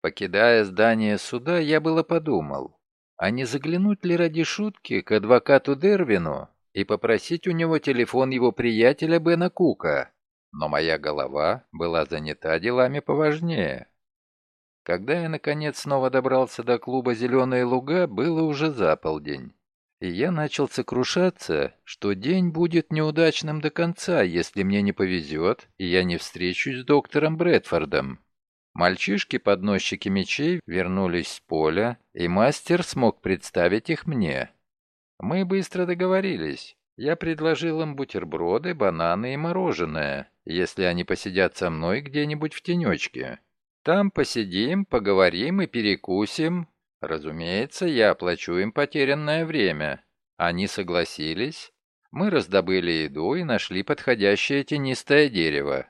Покидая здание суда, я было подумал, а не заглянуть ли ради шутки к адвокату Дервину и попросить у него телефон его приятеля Бена Кука, но моя голова была занята делами поважнее. Когда я, наконец, снова добрался до клуба «Зеленые луга», было уже за полдень. И я начал сокрушаться, что день будет неудачным до конца, если мне не повезет, и я не встречусь с доктором Брэдфордом. Мальчишки-подносчики мечей вернулись с поля, и мастер смог представить их мне. Мы быстро договорились. Я предложил им бутерброды, бананы и мороженое, если они посидят со мной где-нибудь в тенечке. Там посидим, поговорим и перекусим. Разумеется, я оплачу им потерянное время. Они согласились. Мы раздобыли еду и нашли подходящее тенистое дерево.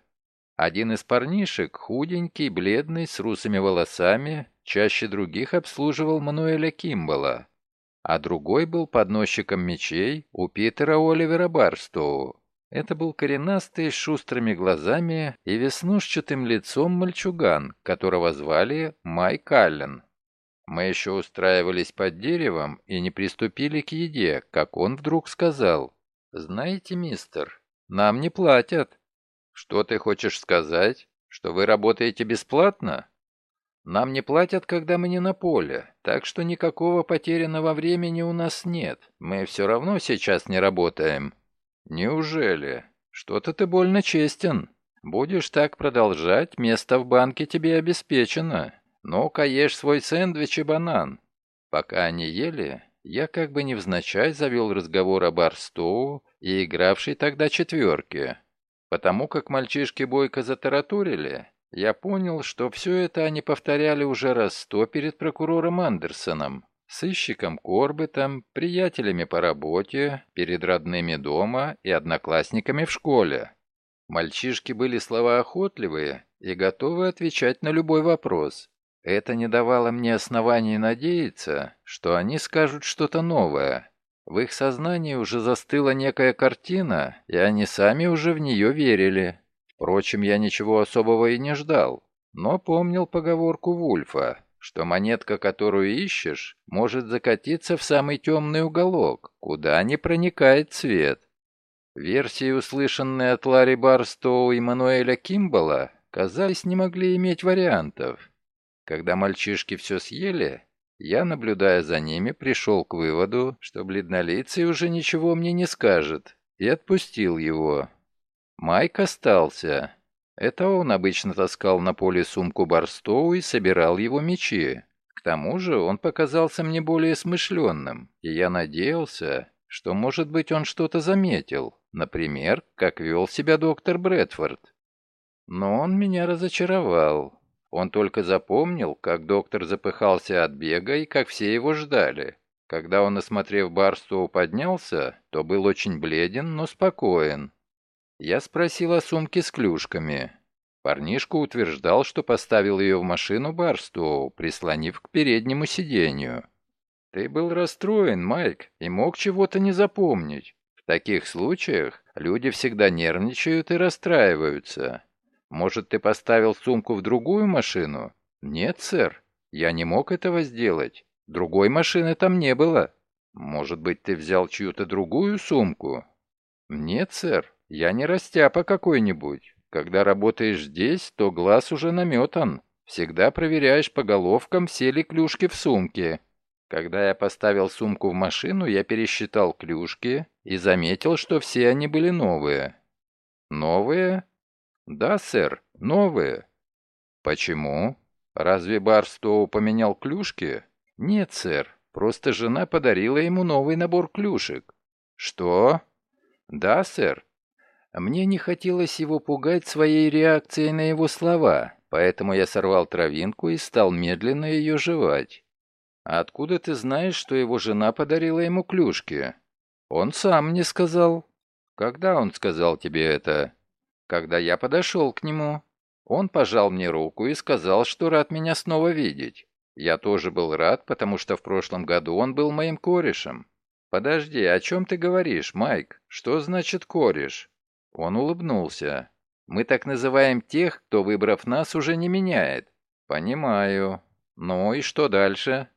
Один из парнишек, худенький, бледный, с русыми волосами, чаще других обслуживал Мануэля Кимбала, а другой был подносчиком мечей у Питера Оливера Барстоу. Это был коренастый, с шустрыми глазами и веснушчатым лицом мальчуган, которого звали Майк Аллен. Мы еще устраивались под деревом и не приступили к еде, как он вдруг сказал. «Знаете, мистер, нам не платят». «Что ты хочешь сказать? Что вы работаете бесплатно?» «Нам не платят, когда мы не на поле, так что никакого потерянного времени у нас нет. Мы все равно сейчас не работаем». «Неужели? Что-то ты больно честен. Будешь так продолжать, место в банке тебе обеспечено. Ну-ка ешь свой сэндвич и банан». Пока они ели, я как бы невзначай завел разговор о Барстоу и игравшей тогда четверке. Потому как мальчишки бойко затараторили, я понял, что все это они повторяли уже раз сто перед прокурором Андерсоном сыщиком Корбетом, приятелями по работе, перед родными дома и одноклассниками в школе. Мальчишки были словоохотливые и готовы отвечать на любой вопрос. Это не давало мне оснований надеяться, что они скажут что-то новое. В их сознании уже застыла некая картина, и они сами уже в нее верили. Впрочем, я ничего особого и не ждал, но помнил поговорку Вульфа что монетка, которую ищешь, может закатиться в самый темный уголок, куда не проникает свет. Версии, услышанные от Ларри Барстоу и Мануэля Кимбала, казались, не могли иметь вариантов. Когда мальчишки все съели, я, наблюдая за ними, пришел к выводу, что бледнолицый уже ничего мне не скажет, и отпустил его. Майк остался. Это он обычно таскал на поле сумку Барстоу и собирал его мечи. К тому же он показался мне более смышленным, и я надеялся, что, может быть, он что-то заметил, например, как вел себя доктор Брэдфорд. Но он меня разочаровал. Он только запомнил, как доктор запыхался от бега и как все его ждали. Когда он, осмотрев Барстоу, поднялся, то был очень бледен, но спокоен. Я спросил о сумке с клюшками. Парнишка утверждал, что поставил ее в машину Барстоу, прислонив к переднему сиденью. «Ты был расстроен, Майк, и мог чего-то не запомнить. В таких случаях люди всегда нервничают и расстраиваются. Может, ты поставил сумку в другую машину?» «Нет, сэр, я не мог этого сделать. Другой машины там не было. Может быть, ты взял чью-то другую сумку?» «Нет, сэр, я не растяпа какой-нибудь. Когда работаешь здесь, то глаз уже наметан. Всегда проверяешь по головкам, все ли клюшки в сумке. Когда я поставил сумку в машину, я пересчитал клюшки и заметил, что все они были новые. Новые? Да, сэр, новые. Почему? Разве Барстоу поменял клюшки? Нет, сэр, просто жена подарила ему новый набор клюшек. Что? Да, сэр, мне не хотелось его пугать своей реакцией на его слова, поэтому я сорвал травинку и стал медленно ее жевать. «А откуда ты знаешь, что его жена подарила ему клюшки?» «Он сам мне сказал». «Когда он сказал тебе это?» «Когда я подошел к нему. Он пожал мне руку и сказал, что рад меня снова видеть. Я тоже был рад, потому что в прошлом году он был моим корешем». «Подожди, о чем ты говоришь, Майк? Что значит кореш?» Он улыбнулся. «Мы так называем тех, кто, выбрав нас, уже не меняет. «Понимаю. Ну и что дальше?»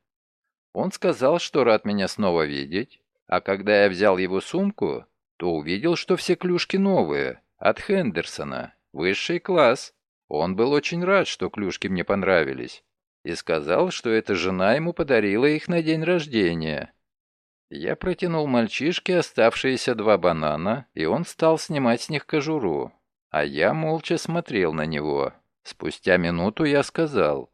Он сказал, что рад меня снова видеть, а когда я взял его сумку, то увидел, что все клюшки новые, от Хендерсона, высший класс. Он был очень рад, что клюшки мне понравились, и сказал, что эта жена ему подарила их на день рождения. Я протянул мальчишке оставшиеся два банана, и он стал снимать с них кожуру, а я молча смотрел на него. Спустя минуту я сказал,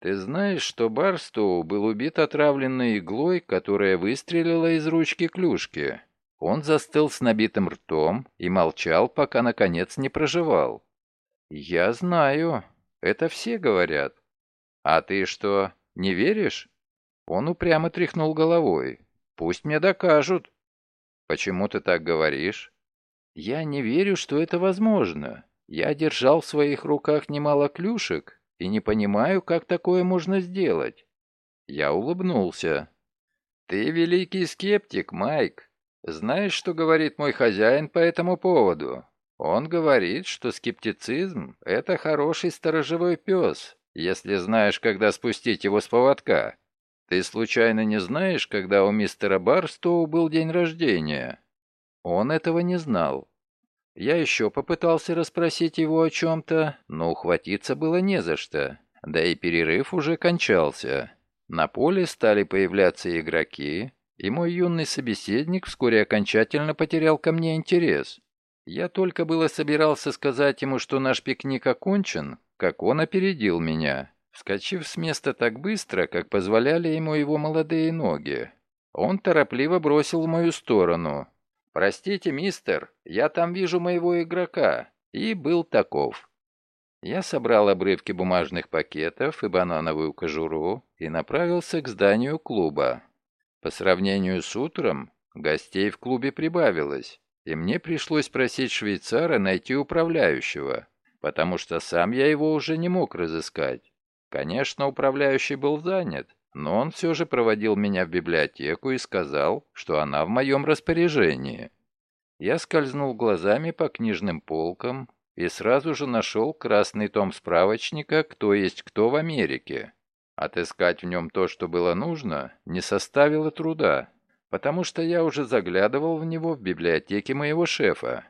«Ты знаешь, что Барстоу был убит отравленной иглой, которая выстрелила из ручки клюшки?» Он застыл с набитым ртом и молчал, пока, наконец, не проживал. «Я знаю. Это все говорят. А ты что, не веришь?» Он упрямо тряхнул головой. «Пусть мне докажут». «Почему ты так говоришь?» «Я не верю, что это возможно. Я держал в своих руках немало клюшек и не понимаю, как такое можно сделать». Я улыбнулся. «Ты великий скептик, Майк. Знаешь, что говорит мой хозяин по этому поводу? Он говорит, что скептицизм — это хороший сторожевой пес, если знаешь, когда спустить его с поводка. Ты случайно не знаешь, когда у мистера Барстоу был день рождения?» Он этого не знал. Я еще попытался расспросить его о чем-то, но ухватиться было не за что, да и перерыв уже кончался. На поле стали появляться игроки, и мой юный собеседник вскоре окончательно потерял ко мне интерес. Я только было собирался сказать ему, что наш пикник окончен, как он опередил меня, вскочив с места так быстро, как позволяли ему его молодые ноги. Он торопливо бросил в мою сторону, «Простите, мистер, я там вижу моего игрока», и был таков. Я собрал обрывки бумажных пакетов и банановую кожуру и направился к зданию клуба. По сравнению с утром, гостей в клубе прибавилось, и мне пришлось просить швейцара найти управляющего, потому что сам я его уже не мог разыскать. Конечно, управляющий был занят, но он все же проводил меня в библиотеку и сказал, что она в моем распоряжении. Я скользнул глазами по книжным полкам и сразу же нашел красный том справочника «Кто есть кто в Америке». Отыскать в нем то, что было нужно, не составило труда, потому что я уже заглядывал в него в библиотеке моего шефа.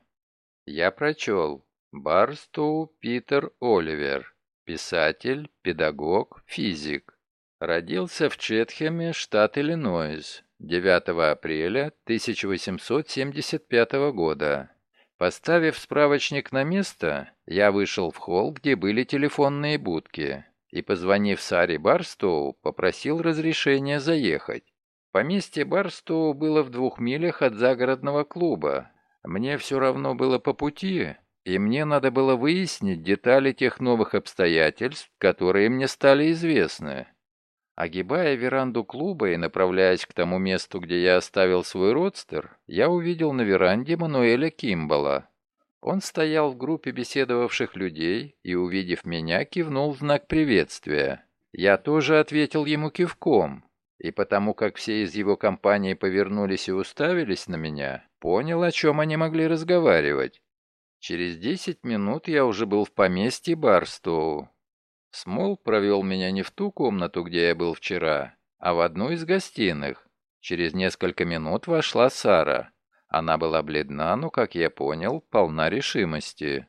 Я прочел «Барстоу Питер Оливер, писатель, педагог, физик». Родился в Четхеме, штат Иллинойс, 9 апреля 1875 года. Поставив справочник на место, я вышел в холл, где были телефонные будки, и, позвонив Саре Барстоу, попросил разрешения заехать. Поместье Барстоу было в двух милях от загородного клуба. Мне все равно было по пути, и мне надо было выяснить детали тех новых обстоятельств, которые мне стали известны. Огибая веранду клуба и направляясь к тому месту, где я оставил свой родстер, я увидел на веранде Мануэля Кимбала. Он стоял в группе беседовавших людей и, увидев меня, кивнул в знак приветствия. Я тоже ответил ему кивком, и потому как все из его компании повернулись и уставились на меня, понял, о чем они могли разговаривать. Через десять минут я уже был в поместье Барстоу, Смол провел меня не в ту комнату, где я был вчера, а в одну из гостиных. Через несколько минут вошла Сара. Она была бледна, но, как я понял, полна решимости.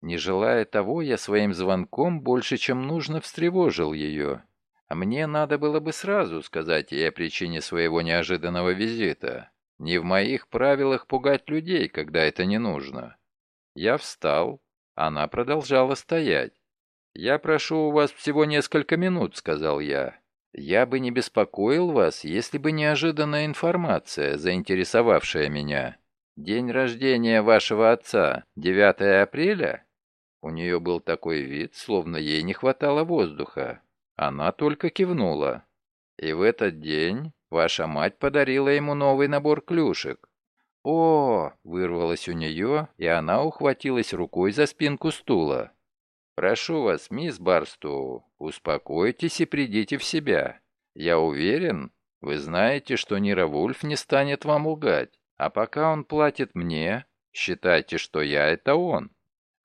Не желая того, я своим звонком больше, чем нужно, встревожил ее. Мне надо было бы сразу сказать ей о причине своего неожиданного визита. Не в моих правилах пугать людей, когда это не нужно. Я встал, она продолжала стоять. «Я прошу у вас всего несколько минут», — сказал я. «Я бы не беспокоил вас, если бы неожиданная информация, заинтересовавшая меня. День рождения вашего отца, 9 апреля?» У нее был такой вид, словно ей не хватало воздуха. Она только кивнула. «И в этот день ваша мать подарила ему новый набор клюшек». «О!» — вырвалось у нее, и она ухватилась рукой за спинку стула. «Прошу вас, мисс Барстоу, успокойтесь и придите в себя. Я уверен, вы знаете, что Нира Вульф не станет вам лгать, а пока он платит мне, считайте, что я — это он».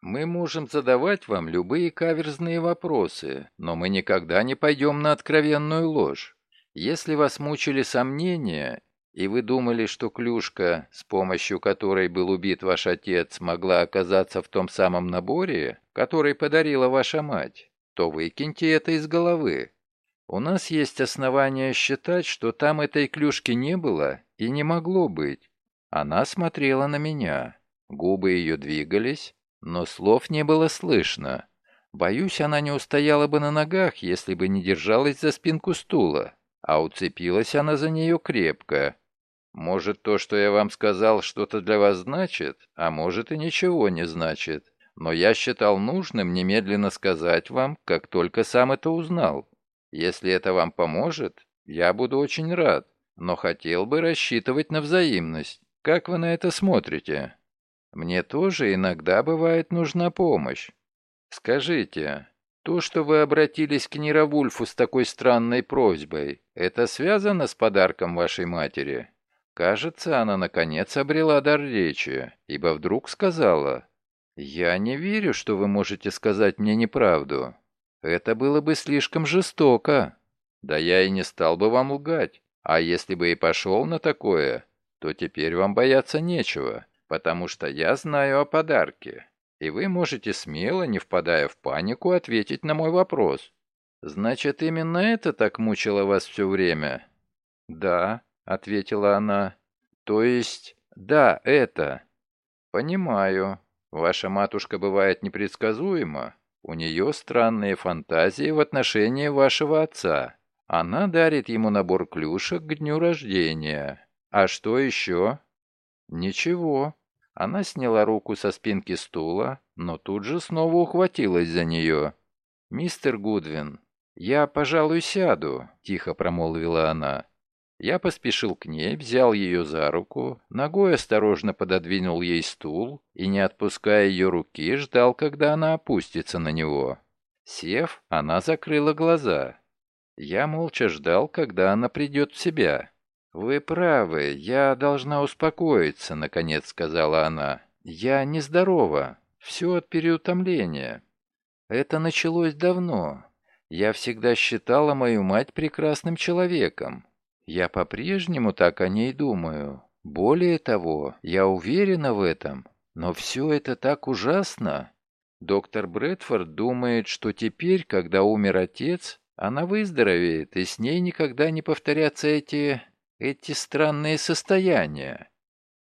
Мы можем задавать вам любые каверзные вопросы, но мы никогда не пойдем на откровенную ложь. Если вас мучили сомнения, и вы думали, что клюшка, с помощью которой был убит ваш отец, могла оказаться в том самом наборе, который подарила ваша мать, то выкиньте это из головы. У нас есть основания считать, что там этой клюшки не было и не могло быть. Она смотрела на меня. Губы ее двигались, но слов не было слышно. Боюсь, она не устояла бы на ногах, если бы не держалась за спинку стула, а уцепилась она за нее крепко. Может, то, что я вам сказал, что-то для вас значит, а может и ничего не значит. Но я считал нужным немедленно сказать вам, как только сам это узнал. Если это вам поможет, я буду очень рад, но хотел бы рассчитывать на взаимность. Как вы на это смотрите? Мне тоже иногда бывает нужна помощь. Скажите, то, что вы обратились к Нировульфу с такой странной просьбой, это связано с подарком вашей матери?» Кажется, она наконец обрела дар речи, ибо вдруг сказала, «Я не верю, что вы можете сказать мне неправду. Это было бы слишком жестоко. Да я и не стал бы вам лгать. А если бы и пошел на такое, то теперь вам бояться нечего, потому что я знаю о подарке. И вы можете смело, не впадая в панику, ответить на мой вопрос. Значит, именно это так мучило вас все время?» «Да», ответила она. «То есть, да, это». «Понимаю. Ваша матушка бывает непредсказуема. У нее странные фантазии в отношении вашего отца. Она дарит ему набор клюшек к дню рождения. А что еще?» «Ничего». Она сняла руку со спинки стула, но тут же снова ухватилась за нее. «Мистер Гудвин, я, пожалуй, сяду», — тихо промолвила она. Я поспешил к ней, взял ее за руку, ногой осторожно пододвинул ей стул и, не отпуская ее руки, ждал, когда она опустится на него. Сев, она закрыла глаза. Я молча ждал, когда она придет в себя. «Вы правы, я должна успокоиться», — наконец сказала она. «Я нездорова. Все от переутомления. Это началось давно. Я всегда считала мою мать прекрасным человеком. Я по-прежнему так о ней думаю. Более того, я уверена в этом. Но все это так ужасно. Доктор Брэдфорд думает, что теперь, когда умер отец, она выздоровеет, и с ней никогда не повторятся эти... эти странные состояния.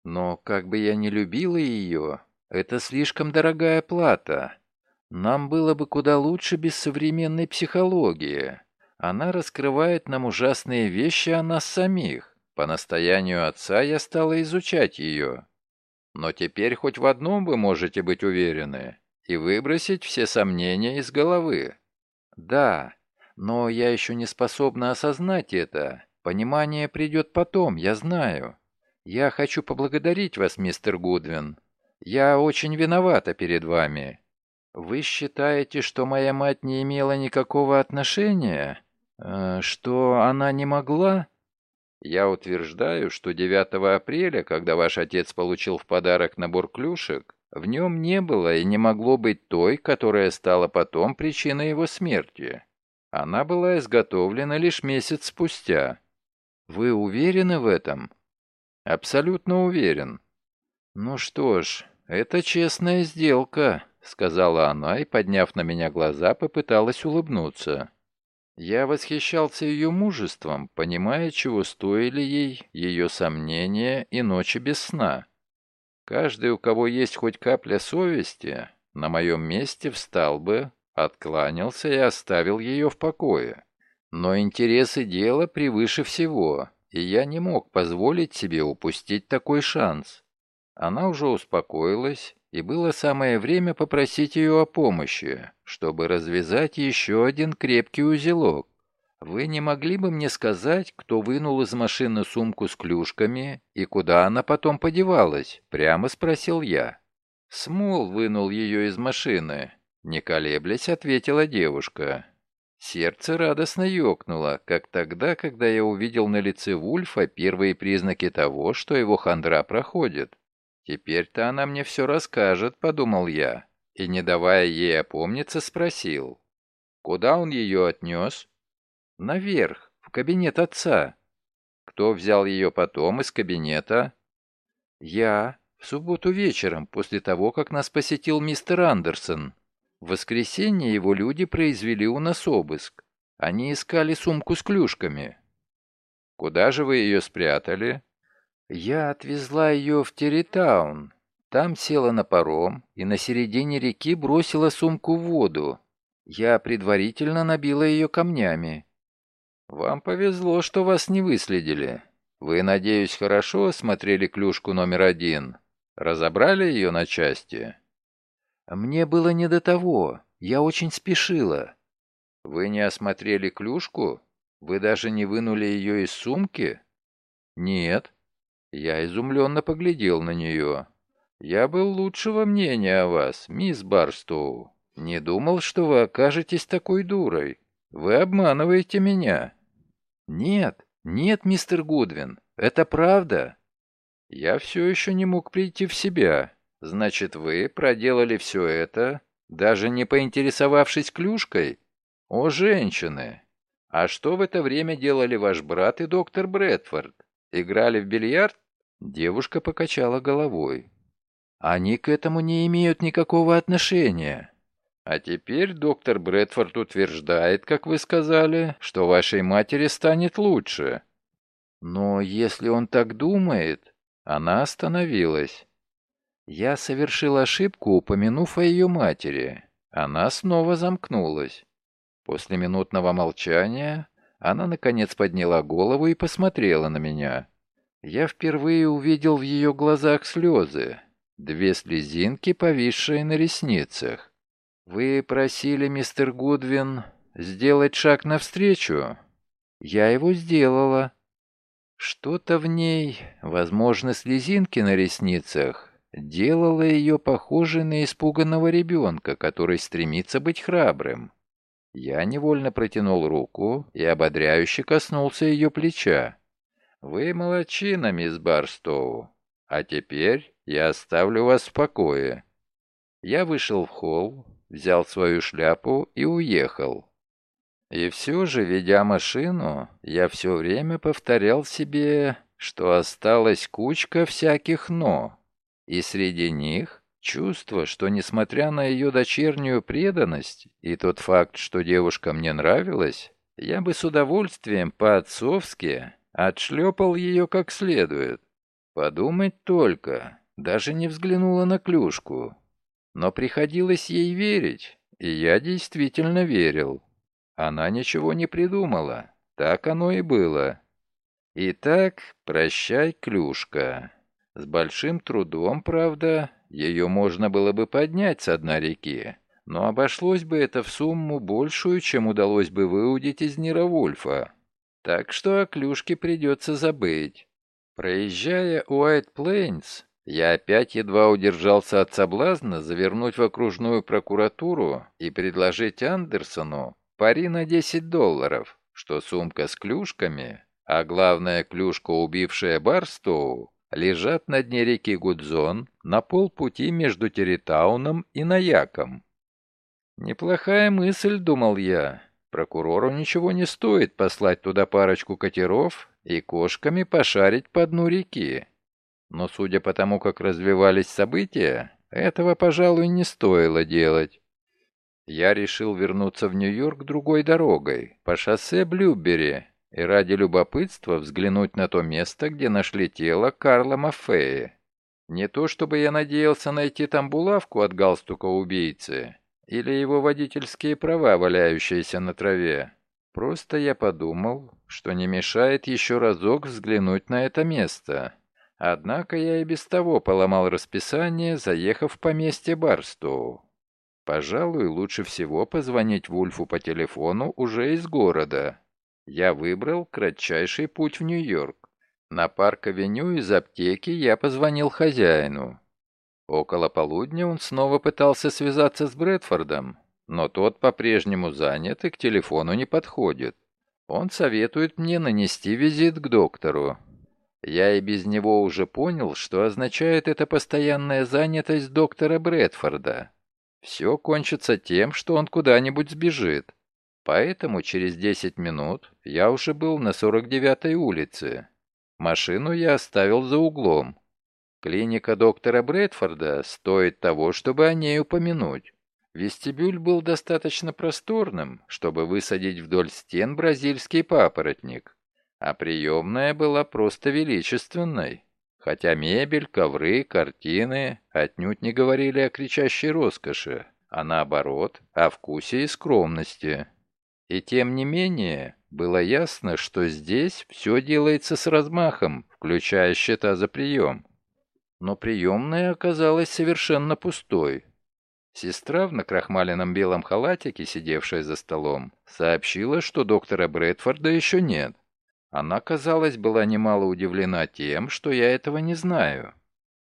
Но как бы я ни любила ее, это слишком дорогая плата. Нам было бы куда лучше без современной психологии. Она раскрывает нам ужасные вещи о нас самих. По настоянию отца я стала изучать ее. Но теперь хоть в одном вы можете быть уверены и выбросить все сомнения из головы. Да, но я еще не способна осознать это. Понимание придет потом, я знаю. Я хочу поблагодарить вас, мистер Гудвин. Я очень виновата перед вами. Вы считаете, что моя мать не имела никакого отношения? Э, что она не могла? Я утверждаю, что 9 апреля, когда ваш отец получил в подарок набор клюшек, в нем не было и не могло быть той, которая стала потом причиной его смерти. Она была изготовлена лишь месяц спустя. Вы уверены в этом? Абсолютно уверен. Ну что ж, это честная сделка, сказала она и, подняв на меня глаза, попыталась улыбнуться. Я восхищался ее мужеством, понимая, чего стоили ей ее сомнения и ночи без сна. Каждый, у кого есть хоть капля совести, на моем месте встал бы, откланялся и оставил ее в покое. Но интересы дела превыше всего, и я не мог позволить себе упустить такой шанс. Она уже успокоилась, и было самое время попросить ее о помощи, чтобы развязать еще один крепкий узелок. Вы не могли бы мне сказать, кто вынул из машины сумку с клюшками и куда она потом подевалась? Прямо спросил я. Смол вынул ее из машины. Не колеблясь, ответила девушка. Сердце радостно ёкнуло, как тогда, когда я увидел на лице Вульфа первые признаки того, что его хандра проходит. «Теперь-то она мне все расскажет», — подумал я. и, не давая ей опомниться, спросил. «Куда он ее отнес?» «Наверх, в кабинет отца». «Кто взял ее потом из кабинета?» «Я, в субботу вечером, после того, как нас посетил мистер Андерсон. В воскресенье его люди произвели у нас обыск. Они искали сумку с клюшками». «Куда же вы ее спрятали?» «Я отвезла ее в Территаун. Там села на паром и на середине реки бросила сумку в воду. Я предварительно набила ее камнями». «Вам повезло, что вас не выследили. Вы, надеюсь, хорошо осмотрели клюшку номер один? Разобрали ее на части?» «Мне было не до того. Я очень спешила». «Вы не осмотрели клюшку? Вы даже не вынули ее из сумки?» «Нет». Я изумленно поглядел на нее. «Я был лучшего мнения о вас, мисс Барстоу. Не думал, что вы окажетесь такой дурой. Вы обманываете меня». «Нет, «Нет, мистер Гудвин, это правда». «Я все еще не мог прийти в себя. Значит, вы проделали все это, даже не поинтересовавшись клюшкой? О, женщины! А что в это время делали ваш брат и доктор Брэдфорд? Играли в бильярд?» Девушка покачала головой. «Они к этому не имеют никакого отношения. А теперь доктор Брэдфорд утверждает, как вы сказали, что вашей матери станет лучше. Но если он так думает... Она остановилась. Я совершил ошибку, упомянув о ее матери. Она снова замкнулась. После минутного молчания она, наконец, подняла голову и посмотрела на меня. Я впервые увидел в ее глазах слезы, две слезинки, повисшие на ресницах. «Вы просили, мистер Гудвин, сделать шаг навстречу?» «Я его сделала». Что-то в ней, возможно, слезинки на ресницах, делало ее похожей на испуганного ребенка, который стремится быть храбрым. Я невольно протянул руку и ободряюще коснулся ее плеча. «Вы молодчина, мисс Барстоу. А теперь я оставлю вас в покое». Я вышел в холл, взял свою шляпу и уехал. И все же, ведя машину, я все время повторял себе, что осталась кучка всяких «но», и среди них чувство, что, несмотря на ее дочернюю преданность и тот факт, что девушка мне нравилась, я бы с удовольствием по-отцовски отшлепал ее как следует. Подумать только, даже не взглянула на клюшку, но приходилось ей верить, и я действительно верил. Она ничего не придумала, так оно и было. Итак, прощай, клюшка. С большим трудом, правда, ее можно было бы поднять с дна реки, но обошлось бы это в сумму большую, чем удалось бы выудить из Нировульфа. Так что о клюшке придется забыть. Проезжая Уайт Плейнс, я опять едва удержался от соблазна завернуть в окружную прокуратуру и предложить Андерсону пари на 10 долларов, что сумка с клюшками, а главная клюшка, убившая Барстоу, лежат на дне реки Гудзон на полпути между Территауном и Наяком. Неплохая мысль, думал я. Прокурору ничего не стоит послать туда парочку катеров и кошками пошарить по дну реки. Но судя по тому, как развивались события, этого, пожалуй, не стоило делать. Я решил вернуться в Нью-Йорк другой дорогой, по шоссе Блюбери, и ради любопытства взглянуть на то место, где нашли тело Карла Маффея. Не то чтобы я надеялся найти там булавку от галстука убийцы или его водительские права, валяющиеся на траве. Просто я подумал, что не мешает еще разок взглянуть на это место. Однако я и без того поломал расписание, заехав в поместье Барстоу. Пожалуй, лучше всего позвонить Вульфу по телефону уже из города. Я выбрал кратчайший путь в Нью-Йорк. На парк-авеню из аптеки я позвонил хозяину. Около полудня он снова пытался связаться с Брэдфордом, но тот по-прежнему занят и к телефону не подходит. Он советует мне нанести визит к доктору, я и без него уже понял, что означает эта постоянная занятость доктора Брэдфорда. Все кончится тем, что он куда-нибудь сбежит. Поэтому через 10 минут я уже был на 49-й улице. Машину я оставил за углом. Клиника доктора Брэдфорда стоит того, чтобы о ней упомянуть. Вестибюль был достаточно просторным, чтобы высадить вдоль стен бразильский папоротник, а приемная была просто величественной, хотя мебель, ковры, картины отнюдь не говорили о кричащей роскоши, а наоборот, о вкусе и скромности. И тем не менее, было ясно, что здесь все делается с размахом, включая счета за прием. Но приемная оказалась совершенно пустой. Сестра в накрахмаленном белом халатике, сидевшая за столом, сообщила, что доктора Брэдфорда еще нет. Она, казалось, была немало удивлена тем, что я этого не знаю.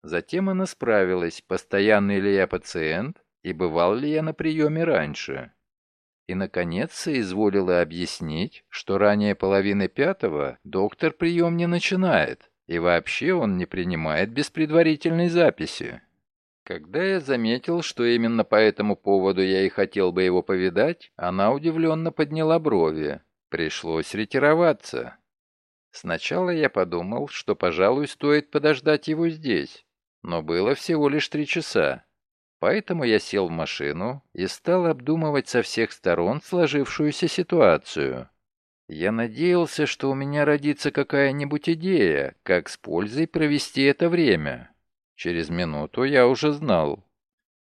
Затем она справилась, постоянный ли я пациент и бывал ли я на приеме раньше. И, наконец, соизволила объяснить, что ранее половины пятого доктор прием не начинает, и вообще он не принимает без предварительной записи. Когда я заметил, что именно по этому поводу я и хотел бы его повидать, она удивленно подняла брови. Пришлось ретироваться. Сначала я подумал, что, пожалуй, стоит подождать его здесь, но было всего лишь три часа. Поэтому я сел в машину и стал обдумывать со всех сторон сложившуюся ситуацию. Я надеялся, что у меня родится какая-нибудь идея, как с пользой провести это время. Через минуту я уже знал.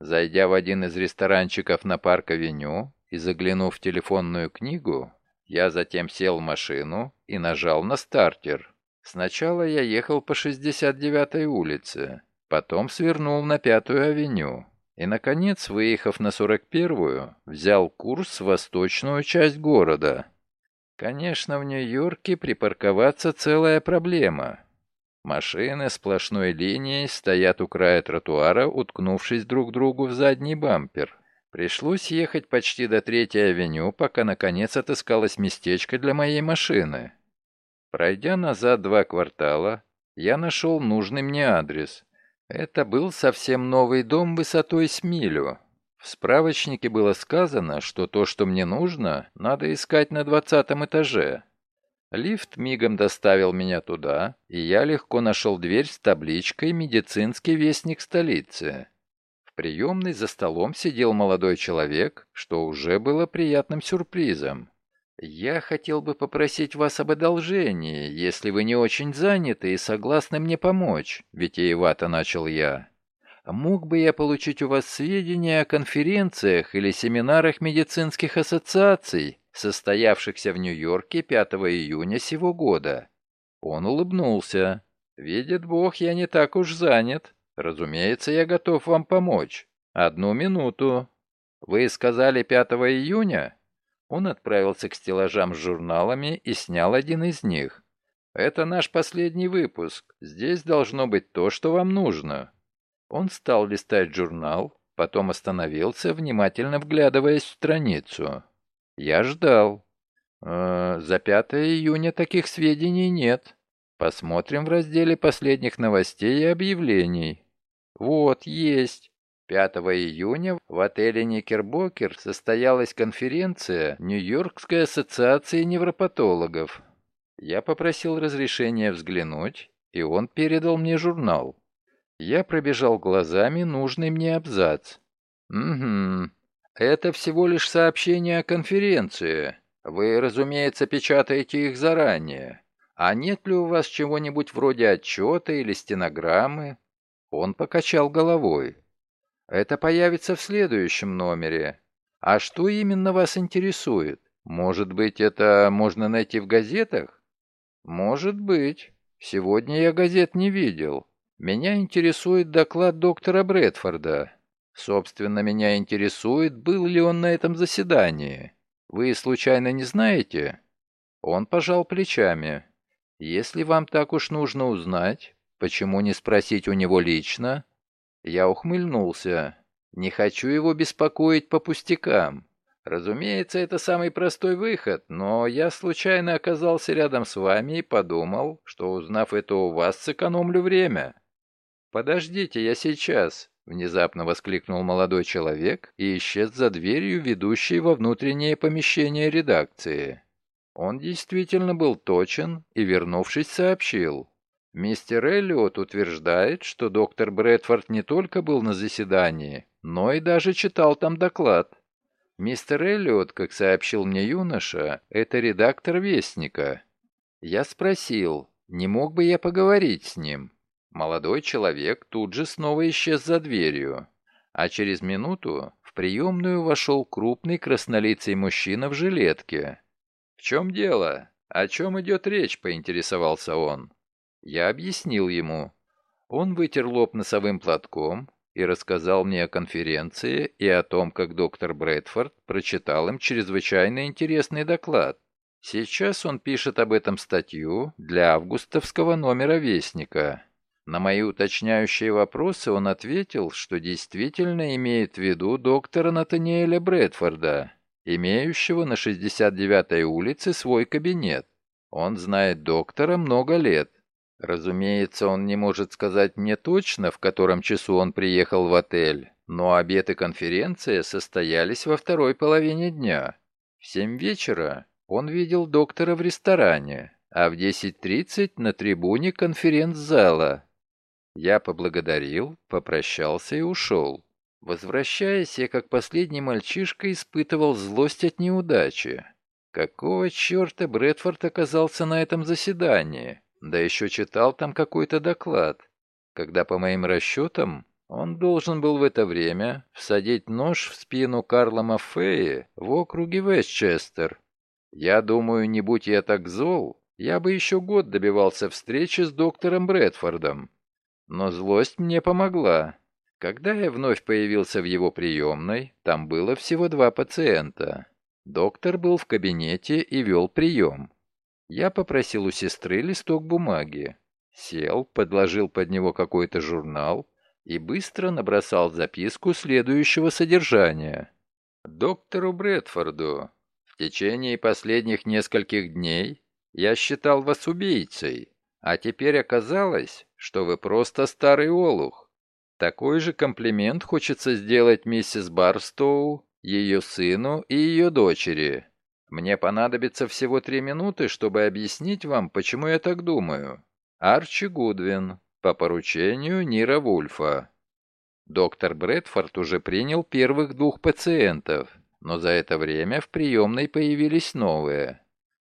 Зайдя в один из ресторанчиков на парк-авеню и заглянув в телефонную книгу, я затем сел в машину и нажал на стартер. Сначала я ехал по 69-й улице, потом свернул на Пятую авеню и, наконец, выехав на 41-ю, взял курс в восточную часть города. Конечно, в Нью-Йорке припарковаться целая проблема. Машины сплошной линией стоят у края тротуара, уткнувшись друг другу в задний бампер. Пришлось ехать почти до Третьей авеню, пока наконец отыскалось местечко для моей машины. Пройдя назад два квартала, я нашел нужный мне адрес. Это был совсем новый дом высотой с милю. В справочнике было сказано, что то, что мне нужно, надо искать на двадцатом этаже. Лифт мигом доставил меня туда, и я легко нашел дверь с табличкой «Медицинский вестник столицы». В приемной за столом сидел молодой человек, что уже было приятным сюрпризом. «Я хотел бы попросить вас об одолжении, если вы не очень заняты и согласны мне помочь», — витиевато начал я. «Мог бы я получить у вас сведения о конференциях или семинарах медицинских ассоциаций, состоявшихся в Нью-Йорке 5 июня сего года. Он улыбнулся. «Видит Бог, я не так уж занят. Разумеется, я готов вам помочь. Одну минуту. Вы сказали 5 июня?» Он отправился к стеллажам с журналами и снял один из них. «Это наш последний выпуск. Здесь должно быть то, что вам нужно». Он стал листать журнал, потом остановился, внимательно вглядываясь в страницу. Я ждал. Э, за 5 июня таких сведений нет. Посмотрим в разделе последних новостей и объявлений. Вот, есть. 5 июня в отеле Никербокер состоялась конференция Нью-Йоркской ассоциации невропатологов. Я попросил разрешения взглянуть, и он передал мне журнал. Я пробежал глазами нужный мне абзац. «Угу, это всего лишь сообщение о конференции. Вы, разумеется, печатаете их заранее. А нет ли у вас чего-нибудь вроде отчета или стенограммы?» Он покачал головой. «Это появится в следующем номере. А что именно вас интересует? Может быть, это можно найти в газетах?» «Может быть. Сегодня я газет не видел. Меня интересует доклад доктора Брэдфорда. Собственно, меня интересует, был ли он на этом заседании. Вы случайно не знаете? Он пожал плечами. Если вам так уж нужно узнать, почему не спросить у него лично? Я ухмыльнулся. Не хочу его беспокоить по пустякам. Разумеется, это самый простой выход, но я случайно оказался рядом с вами и подумал, что, узнав это у вас, сэкономлю время. Подождите, я сейчас. — внезапно воскликнул молодой человек и исчез за дверью, ведущей во внутреннее помещение редакции. Он действительно был точен и, вернувшись, сообщил. Мистер Эллиот утверждает, что доктор Брэдфорд не только был на заседании, но и даже читал там доклад. Мистер Эллиот, как сообщил мне юноша, это редактор Вестника. Я спросил, не мог бы я поговорить с ним. Молодой человек тут же снова исчез за дверью, а через минуту в приемную вошел крупный краснолицый мужчина в жилетке. «В чем дело? О чем идет речь?» — поинтересовался он. Я объяснил ему. Он вытер лоб носовым платком и рассказал мне о конференции и о том, как доктор Брэдфорд прочитал им чрезвычайно интересный доклад. Сейчас он пишет об этом статью для августовского номера «Вестника». На мои уточняющие вопросы он ответил, что действительно имеет в виду доктора Натаниэля Брэдфорда, имеющего на 69-й улице свой кабинет. Он знает доктора много лет. Разумеется, он не может сказать мне точно, в котором часу он приехал в отель, но обед и конференция состоялись во второй половине дня. В семь вечера он видел доктора в ресторане, а в 10.30 на трибуне конференц-зала, я поблагодарил, попрощался и ушел. Возвращаясь, я как последний мальчишка испытывал злость от неудачи. Какого черта Брэдфорд оказался на этом заседании? Да еще читал там какой-то доклад. Когда, по моим расчетам, он должен был в это время всадить нож в спину Карла Маффея в округе Вестчестер. Я думаю, не будь я так зол, я бы еще год добивался встречи с доктором Брэдфордом. Но злость мне помогла. Когда я вновь появился в его приемной, там было всего два пациента. Доктор был в кабинете и вел прием. Я попросил у сестры листок бумаги. Сел, подложил под него какой-то журнал и быстро набросал записку следующего содержания. «Доктору Брэдфорду, в течение последних нескольких дней я считал вас убийцей, а теперь оказалось, что вы просто старый олух. Такой же комплимент хочется сделать миссис Барстоу, ее сыну и ее дочери. Мне понадобится всего три минуты, чтобы объяснить вам, почему я так думаю. Арчи Гудвин, по поручению Нира Вульфа. Доктор Брэдфорд уже принял первых двух пациентов, но за это время в приемной появились новые.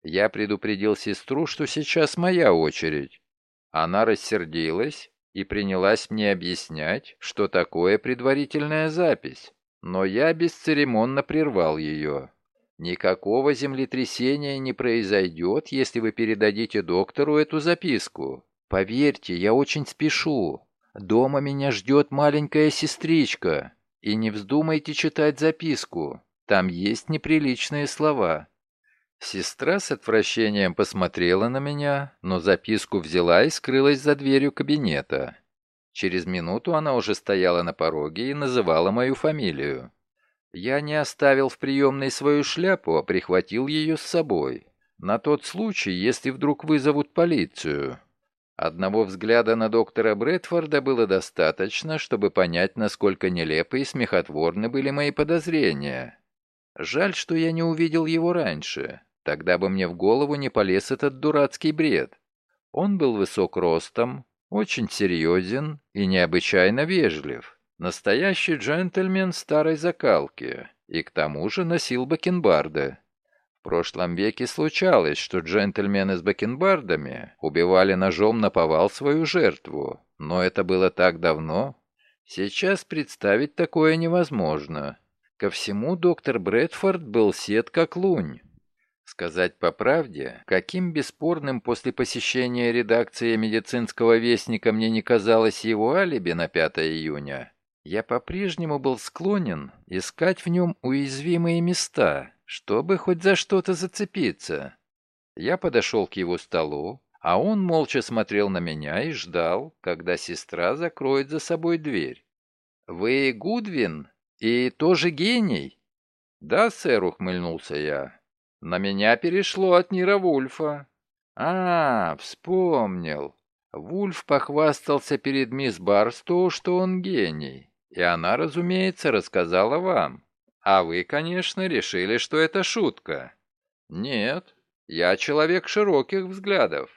Я предупредил сестру, что сейчас моя очередь. Она рассердилась и принялась мне объяснять, что такое предварительная запись. Но я бесцеремонно прервал ее. Никакого землетрясения не произойдет, если вы передадите доктору эту записку. Поверьте, я очень спешу. Дома меня ждет маленькая сестричка. И не вздумайте читать записку. Там есть неприличные слова. Сестра с отвращением посмотрела на меня, но записку взяла и скрылась за дверью кабинета. Через минуту она уже стояла на пороге и называла мою фамилию. Я не оставил в приемной свою шляпу, а прихватил ее с собой. На тот случай, если вдруг вызовут полицию. Одного взгляда на доктора Брэдфорда было достаточно, чтобы понять, насколько нелепы и смехотворны были мои подозрения. Жаль, что я не увидел его раньше. Тогда бы мне в голову не полез этот дурацкий бред. Он был высок ростом, очень серьезен и необычайно вежлив. Настоящий джентльмен старой закалки. И к тому же носил бакенбарды. В прошлом веке случалось, что джентльмены с бакенбардами убивали ножом на повал свою жертву. Но это было так давно. Сейчас представить такое невозможно. Ко всему доктор Брэдфорд был сед как лунь. Сказать по правде, каким бесспорным после посещения редакции медицинского вестника мне не казалось его алиби на 5 июня, я по-прежнему был склонен искать в нем уязвимые места, чтобы хоть за что-то зацепиться. Я подошел к его столу, а он молча смотрел на меня и ждал, когда сестра закроет за собой дверь. «Вы Гудвин? И тоже гений?» «Да, сэр», — ухмыльнулся я. На меня перешло от Нира Вульфа. А, вспомнил. Вульф похвастался перед мисс Барстоу, что он гений. И она, разумеется, рассказала вам. А вы, конечно, решили, что это шутка. Нет, я человек широких взглядов.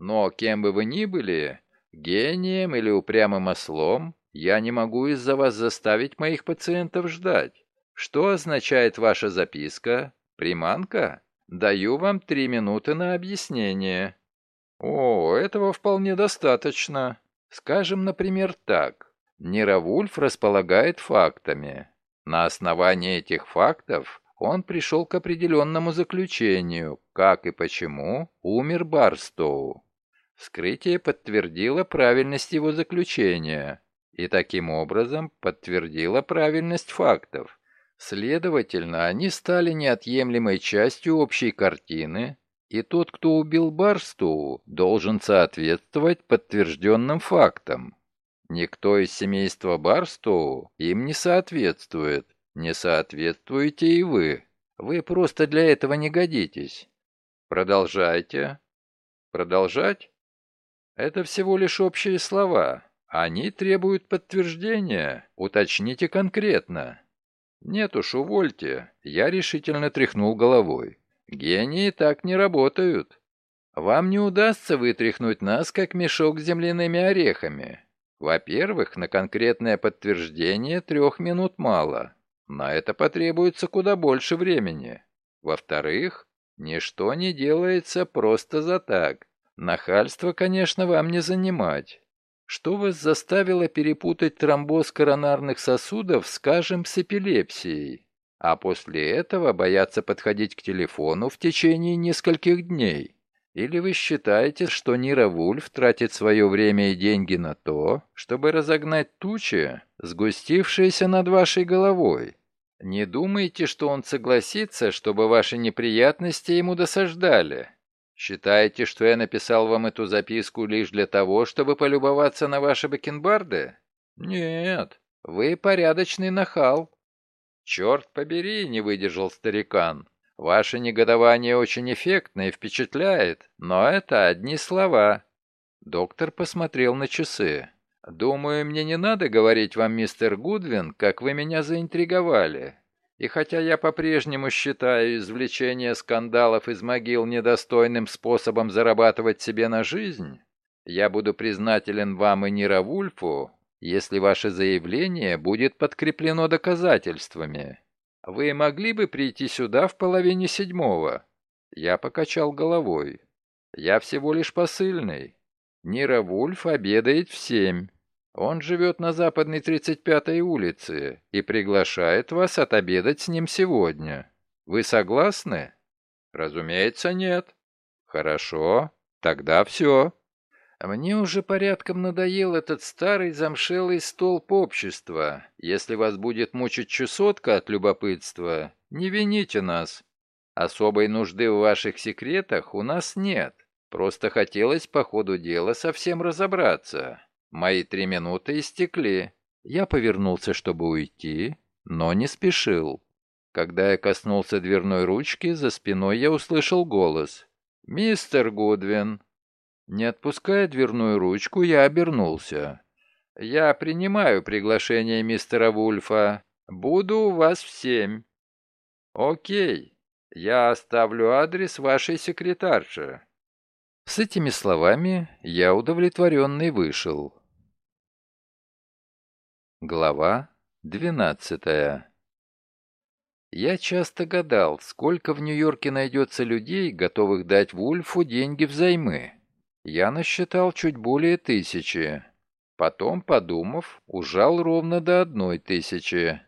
Но кем бы вы ни были, гением или упрямым ослом, я не могу из-за вас заставить моих пациентов ждать. Что означает ваша записка? Приманка? Даю вам три минуты на объяснение. О, этого вполне достаточно. Скажем, например, так. Неравульф располагает фактами. На основании этих фактов он пришел к определенному заключению, как и почему умер Барстоу. Вскрытие подтвердило правильность его заключения и таким образом подтвердило правильность фактов. Следовательно, они стали неотъемлемой частью общей картины, и тот, кто убил Барстоу, должен соответствовать подтвержденным фактам. Никто из семейства Барстоу им не соответствует, не соответствуете и вы. Вы просто для этого не годитесь. Продолжайте. Продолжать? Это всего лишь общие слова. Они требуют подтверждения. Уточните конкретно. «Нет уж, увольте». Я решительно тряхнул головой. «Гении так не работают. Вам не удастся вытряхнуть нас, как мешок с земляными орехами. Во-первых, на конкретное подтверждение трех минут мало. На это потребуется куда больше времени. Во-вторых, ничто не делается просто за так. Нахальство, конечно, вам не занимать. Что вас заставило перепутать тромбоз коронарных сосудов, скажем, с эпилепсией, а после этого бояться подходить к телефону в течение нескольких дней? Или вы считаете, что Нира Вульф тратит свое время и деньги на то, чтобы разогнать тучи, сгустившиеся над вашей головой? Не думайте, что он согласится, чтобы ваши неприятности ему досаждали. Считаете, что я написал вам эту записку лишь для того, чтобы полюбоваться на ваши бакенбарды? Нет, вы порядочный нахал. Черт побери, не выдержал старикан. Ваше негодование очень эффектно и впечатляет, но это одни слова. Доктор посмотрел на часы. «Думаю, мне не надо говорить вам, мистер Гудвин, как вы меня заинтриговали. И хотя я по-прежнему считаю извлечение скандалов из могил недостойным способом зарабатывать себе на жизнь, я буду признателен вам и Нира Вульфу, если ваше заявление будет подкреплено доказательствами. Вы могли бы прийти сюда в половине седьмого?» Я покачал головой. «Я всего лишь посыльный. Нира Вульф обедает в семь. Он живет на западной 35-й улице и приглашает вас отобедать с ним сегодня. Вы согласны? Разумеется, нет. Хорошо, тогда все. Мне уже порядком надоел этот старый замшелый столб общества. Если вас будет мучить чесотка от любопытства, не вините нас. Особой нужды в ваших секретах у нас нет. Просто хотелось по ходу дела совсем разобраться. Мои три минуты истекли. Я повернулся, чтобы уйти, но не спешил. Когда я коснулся дверной ручки, за спиной я услышал голос. «Мистер Гудвин!» Не отпуская дверную ручку, я обернулся. «Я принимаю приглашение мистера Вульфа. Буду у вас в семь». «Окей. Я оставлю адрес вашей секретарши». С этими словами я удовлетворенный вышел. Глава 12 Я часто гадал, сколько в Нью-Йорке найдется людей, готовых дать Вульфу деньги взаймы. Я насчитал чуть более тысячи. Потом, подумав, ужал ровно до одной тысячи.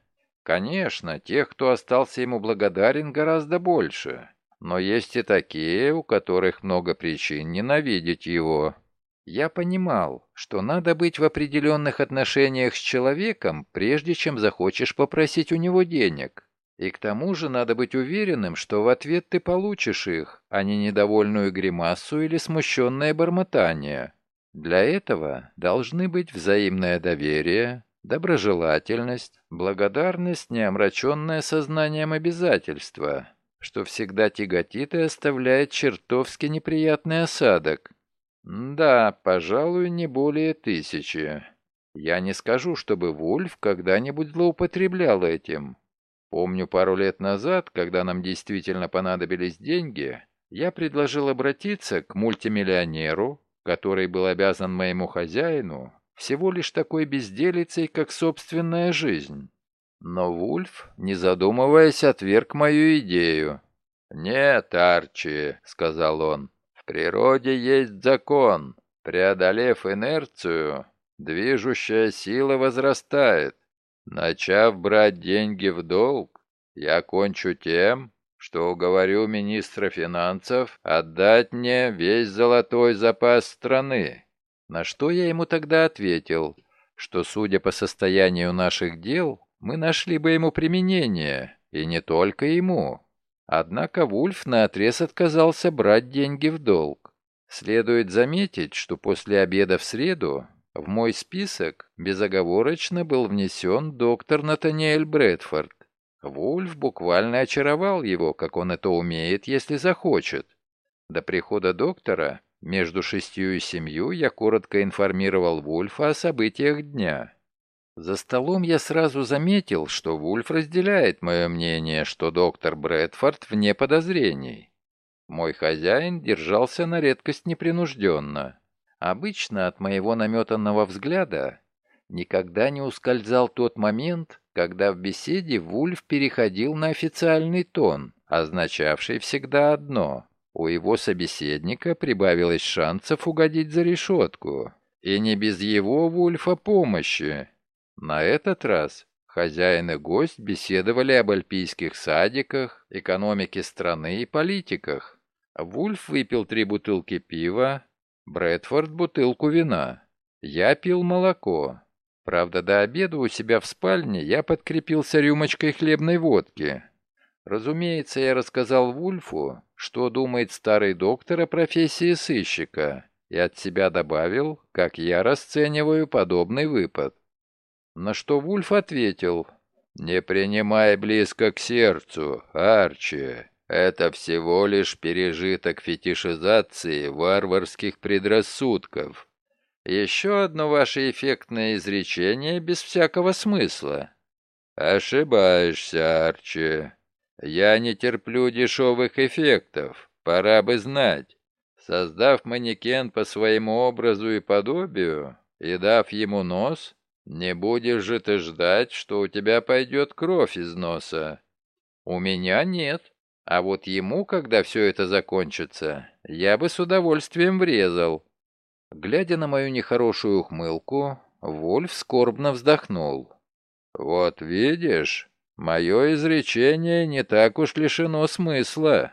Конечно, тех, кто остался ему благодарен, гораздо больше. Но есть и такие, у которых много причин ненавидеть его. Я понимал, что надо быть в определенных отношениях с человеком, прежде чем захочешь попросить у него денег. И к тому же надо быть уверенным, что в ответ ты получишь их, а не недовольную гримасу или смущенное бормотание. Для этого должны быть взаимное доверие, доброжелательность, благодарность, не омраченная сознанием обязательства, что всегда тяготит и оставляет чертовски неприятный осадок. Да, пожалуй, не более тысячи. Я не скажу, чтобы Вульф когда-нибудь злоупотреблял этим. Помню, пару лет назад, когда нам действительно понадобились деньги, я предложил обратиться к мультимиллионеру, который был обязан моему хозяину всего лишь такой безделицей, как собственная жизнь. Но Вульф, не задумываясь, отверг мою идею. «Нет, Арчи», — сказал он, — «в природе есть закон. Преодолев инерцию, движущая сила возрастает. Начав брать деньги в долг, я кончу тем, что уговорю министра финансов отдать мне весь золотой запас страны. На что я ему тогда ответил, что, судя по состоянию наших дел, мы нашли бы ему применение, и не только ему. Однако Вульф наотрез отказался брать деньги в долг. Следует заметить, что после обеда в среду в мой список безоговорочно был внесен доктор Натаниэль Брэдфорд. Вульф буквально очаровал его, как он это умеет, если захочет. До прихода доктора между шестью и семью я коротко информировал Вульфа о событиях дня. За столом я сразу заметил, что Вульф разделяет мое мнение, что доктор Брэдфорд вне подозрений. Мой хозяин держался на редкость непринужденно. Обычно от моего наметанного взгляда никогда не ускользал тот момент, когда в беседе Вульф переходил на официальный тон, означавший всегда одно — у его собеседника прибавилось шансов угодить за решетку. И не без его Вульфа помощи. На этот раз хозяин и гость беседовали об альпийских садиках, экономике страны и политиках. Вульф выпил три бутылки пива, Брэдфорд бутылку вина. Я пил молоко. Правда, до обеда у себя в спальне я подкрепился рюмочкой хлебной водки. Разумеется, я рассказал Вульфу, что думает старый доктор о профессии сыщика, и от себя добавил, как я расцениваю подобный выпад. На что Вульф ответил, «Не принимай близко к сердцу, Арчи. Это всего лишь пережиток фетишизации варварских предрассудков. Еще одно ваше эффектное изречение без всякого смысла». «Ошибаешься, Арчи. Я не терплю дешевых эффектов. Пора бы знать. Создав манекен по своему образу и подобию и дав ему нос, не будешь же ты ждать, что у тебя пойдет кровь из носа? У меня нет. А вот ему, когда все это закончится, я бы с удовольствием врезал. Глядя на мою нехорошую ухмылку, Вольф скорбно вздохнул. «Вот видишь, мое изречение не так уж лишено смысла».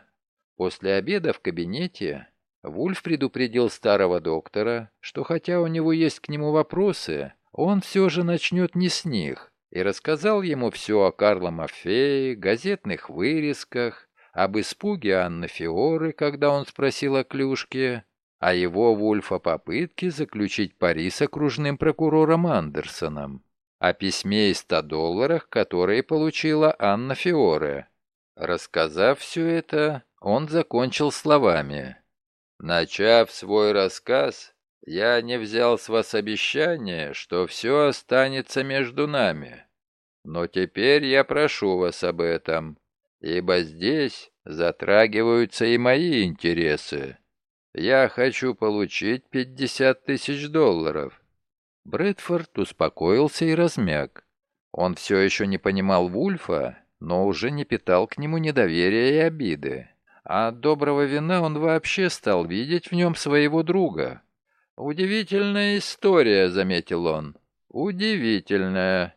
После обеда в кабинете Вульф предупредил старого доктора, что хотя у него есть к нему вопросы, он все же начнет не с них, и рассказал ему все о Карло Мафее, газетных вырезках, об испуге Анны Фиоры, когда он спросил о клюшке, о его Вульфа попытке заключить пари с окружным прокурором Андерсоном, о письме и 100 долларах, которые получила Анна Фиоре. Рассказав все это, он закончил словами. Начав свой рассказ, я не взял с вас обещание, что все останется между нами. Но теперь я прошу вас об этом, ибо здесь затрагиваются и мои интересы. Я хочу получить 50 тысяч долларов». Брэдфорд успокоился и размяк. Он все еще не понимал Вульфа, но уже не питал к нему недоверия и обиды. А от доброго вина он вообще стал видеть в нем своего друга, «Удивительная история», — заметил он. «Удивительная.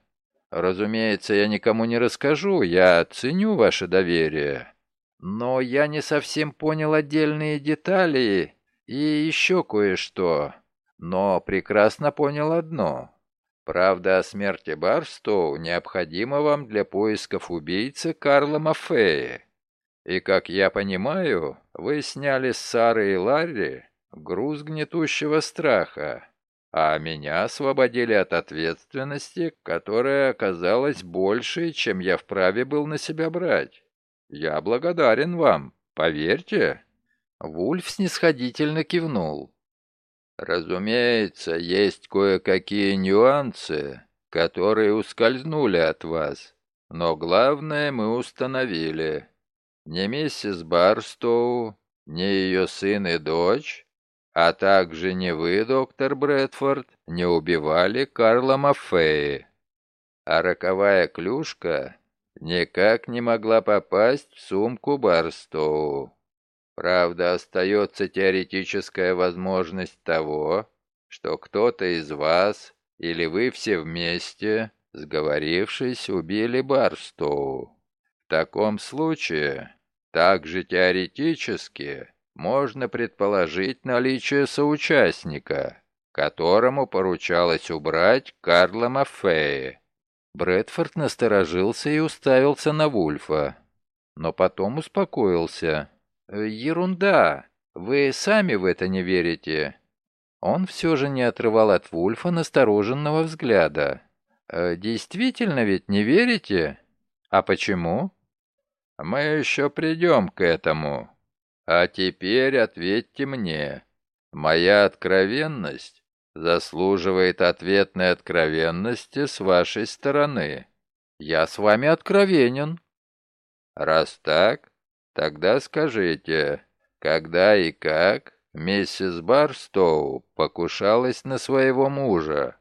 Разумеется, я никому не расскажу, я ценю ваше доверие. Но я не совсем понял отдельные детали и еще кое-что. Но прекрасно понял одно. Правда о смерти Барстоу необходима вам для поисков убийцы Карла Мафея. И, как я понимаю, вы сняли с Сары и Ларри груз гнетущего страха, а меня освободили от ответственности, которая оказалась большей, чем я вправе был на себя брать. Я благодарен вам, поверьте». Вульф снисходительно кивнул. Разумеется, есть кое-какие нюансы, которые ускользнули от вас, но главное мы установили. Ни миссис Барстоу, ни ее сын и дочь, а также не вы, доктор Брэдфорд, не убивали Карла Маффеи. А роковая клюшка никак не могла попасть в сумку Барстоу. Правда, остается теоретическая возможность того, что кто-то из вас или вы все вместе, сговорившись, убили Барстоу. В таком случае, также теоретически, можно предположить наличие соучастника, которому поручалось убрать Карла Маффея. Брэдфорд насторожился и уставился на Вульфа, но потом успокоился. Э, «Ерунда! Вы сами в это не верите!» Он все же не отрывал от Вульфа настороженного взгляда. «Э, «Действительно ведь не верите? А почему?» «Мы еще придем к этому. А теперь ответьте мне. Моя откровенность заслуживает ответной откровенности с вашей стороны. Я с вами откровенен». «Раз так, Тогда скажите, когда и как миссис Барстоу покушалась на своего мужа?